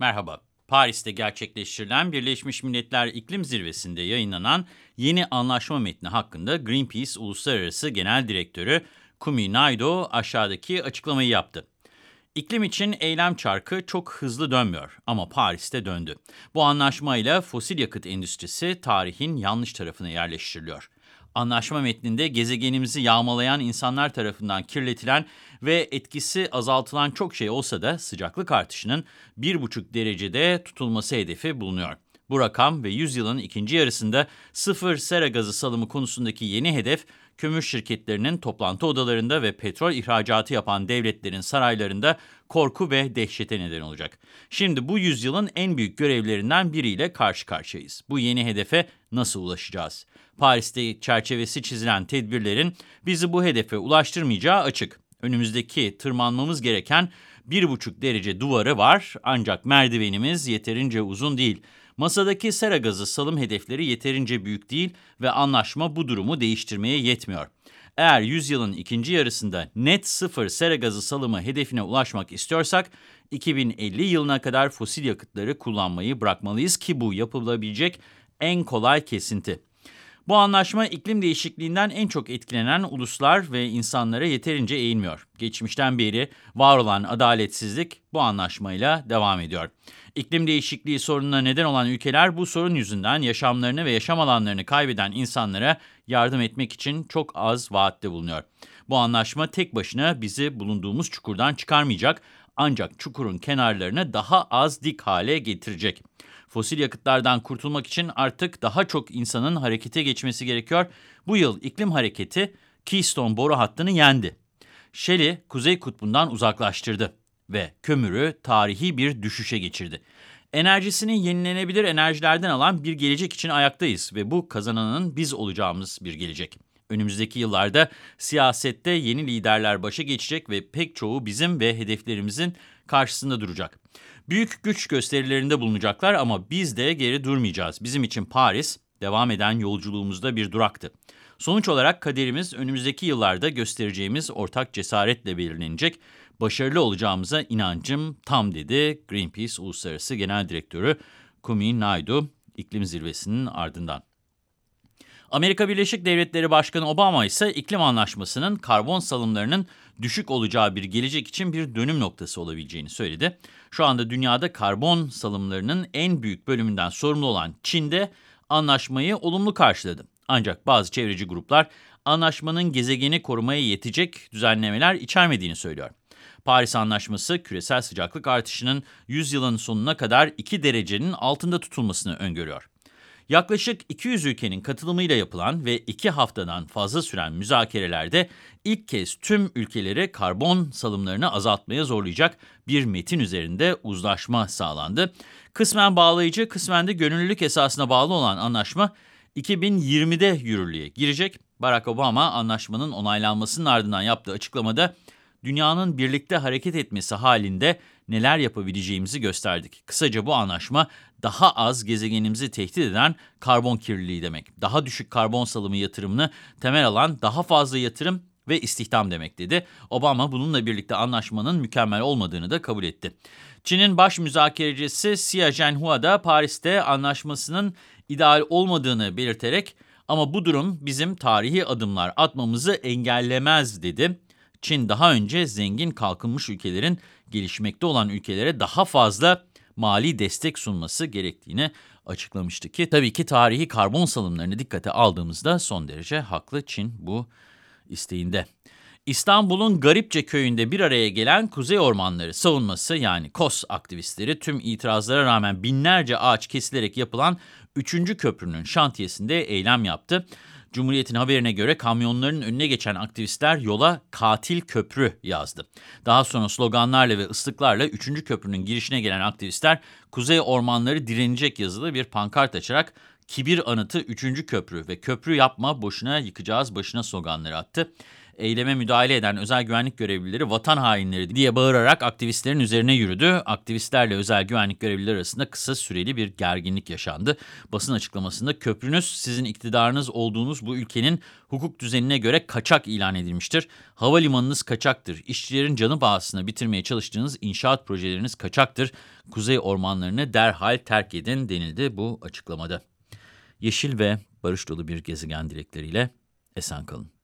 Merhaba. Paris'te gerçekleştirilen Birleşmiş Milletler İklim Zirvesi'nde yayınlanan yeni anlaşma metni hakkında Greenpeace Uluslararası Genel Direktörü Kumi Naidoo aşağıdaki açıklamayı yaptı. İklim için eylem çarkı çok hızlı dönmüyor ama Paris'te döndü. Bu anlaşmayla fosil yakıt endüstrisi tarihin yanlış tarafına yerleştiriliyor. Anlaşma metninde gezegenimizi yağmalayan insanlar tarafından kirletilen ve etkisi azaltılan çok şey olsa da sıcaklık artışının 1,5 derecede tutulması hedefi bulunuyor. Bu rakam ve yüzyılın ikinci yarısında sıfır sera gazı salımı konusundaki yeni hedef, kömür şirketlerinin toplantı odalarında ve petrol ihracatı yapan devletlerin saraylarında korku ve dehşete neden olacak. Şimdi bu yüzyılın en büyük görevlerinden biriyle karşı karşıyayız. Bu yeni hedefe nasıl ulaşacağız? Paris'te çerçevesi çizilen tedbirlerin bizi bu hedefe ulaştırmayacağı açık. Önümüzdeki tırmanmamız gereken 1,5 derece duvarı var ancak merdivenimiz yeterince uzun değil. Masadaki sera gazı salım hedefleri yeterince büyük değil ve anlaşma bu durumu değiştirmeye yetmiyor. Eğer yüzyılın ikinci yarısında net sıfır sera gazı salımı hedefine ulaşmak istiyorsak, 2050 yılına kadar fosil yakıtları kullanmayı bırakmalıyız ki bu yapılabilecek en kolay kesinti. Bu anlaşma iklim değişikliğinden en çok etkilenen uluslar ve insanlara yeterince eğilmiyor. Geçmişten beri var olan adaletsizlik bu anlaşmayla devam ediyor. İklim değişikliği sorununa neden olan ülkeler bu sorun yüzünden yaşamlarını ve yaşam alanlarını kaybeden insanlara yardım etmek için çok az vaatte bulunuyor. Bu anlaşma tek başına bizi bulunduğumuz çukurdan çıkarmayacak ancak çukurun kenarlarını daha az dik hale getirecek. Fosil yakıtlardan kurtulmak için artık daha çok insanın harekete geçmesi gerekiyor. Bu yıl iklim hareketi Keystone boru hattını yendi. Shell'i Kuzey Kutbu'ndan uzaklaştırdı ve kömürü tarihi bir düşüşe geçirdi. Enerjisini yenilenebilir enerjilerden alan bir gelecek için ayaktayız ve bu kazananın biz olacağımız bir gelecek. Önümüzdeki yıllarda siyasette yeni liderler başa geçecek ve pek çoğu bizim ve hedeflerimizin karşısında duracak. Büyük güç gösterilerinde bulunacaklar ama biz de geri durmayacağız. Bizim için Paris, devam eden yolculuğumuzda bir duraktı. Sonuç olarak kaderimiz önümüzdeki yıllarda göstereceğimiz ortak cesaretle belirlenecek. Başarılı olacağımıza inancım tam dedi Greenpeace Uluslararası Genel Direktörü Kumi Naidoo iklim zirvesinin ardından. Amerika Birleşik Devletleri Başkanı Obama ise iklim anlaşmasının karbon salımlarının düşük olacağı bir gelecek için bir dönüm noktası olabileceğini söyledi. Şu anda dünyada karbon salımlarının en büyük bölümünden sorumlu olan Çin'de anlaşmayı olumlu karşıladı. Ancak bazı çevreci gruplar anlaşmanın gezegeni korumaya yetecek düzenlemeler içermediğini söylüyor. Paris Anlaşması küresel sıcaklık artışının 100 yılın sonuna kadar 2 derecenin altında tutulmasını öngörüyor. Yaklaşık 200 ülkenin katılımıyla yapılan ve 2 haftadan fazla süren müzakerelerde ilk kez tüm ülkeleri karbon salımlarını azaltmaya zorlayacak bir metin üzerinde uzlaşma sağlandı. Kısmen bağlayıcı, kısmen de gönüllülük esasına bağlı olan anlaşma 2020'de yürürlüğe girecek. Barack Obama anlaşmanın onaylanmasının ardından yaptığı açıklamada dünyanın birlikte hareket etmesi halinde neler yapabileceğimizi gösterdik. Kısaca bu anlaşma daha az gezegenimizi tehdit eden karbon kirliliği demek. Daha düşük karbon salımı yatırımını temel alan daha fazla yatırım ve istihdam demek dedi. Obama bununla birlikte anlaşmanın mükemmel olmadığını da kabul etti. Çin'in baş müzakerecisi Xia Zhenhua da Paris'te anlaşmasının ideal olmadığını belirterek ama bu durum bizim tarihi adımlar atmamızı engellemez dedi. Çin daha önce zengin kalkınmış ülkelerin gelişmekte olan ülkelere daha fazla mali destek sunması gerektiğini açıklamıştı ki tabii ki tarihi karbon salımlarını dikkate aldığımızda son derece haklı Çin bu isteğinde. İstanbul'un Garipçe köyünde bir araya gelen Kuzey Ormanları savunması yani KOS aktivistleri tüm itirazlara rağmen binlerce ağaç kesilerek yapılan 3. köprünün şantiyesinde eylem yaptı. Cumhuriyet'in haberine göre kamyonların önüne geçen aktivistler yola katil köprü yazdı. Daha sonra sloganlarla ve ıslıklarla 3. köprünün girişine gelen aktivistler Kuzey Ormanları direnecek yazılı bir pankart açarak kibir anıtı 3. köprü ve köprü yapma boşuna yıkacağız başına sloganları attı. Eyleme müdahale eden özel güvenlik görevlileri vatan hainleri diye bağırarak aktivistlerin üzerine yürüdü. Aktivistlerle özel güvenlik görevlileri arasında kısa süreli bir gerginlik yaşandı. Basın açıklamasında köprünüz sizin iktidarınız olduğunuz bu ülkenin hukuk düzenine göre kaçak ilan edilmiştir. Havalimanınız kaçaktır. İşçilerin canı pahasına bitirmeye çalıştığınız inşaat projeleriniz kaçaktır. Kuzey ormanlarını derhal terk edin denildi bu açıklamada. Yeşil ve barış dolu bir gezegen dilekleriyle esen kalın.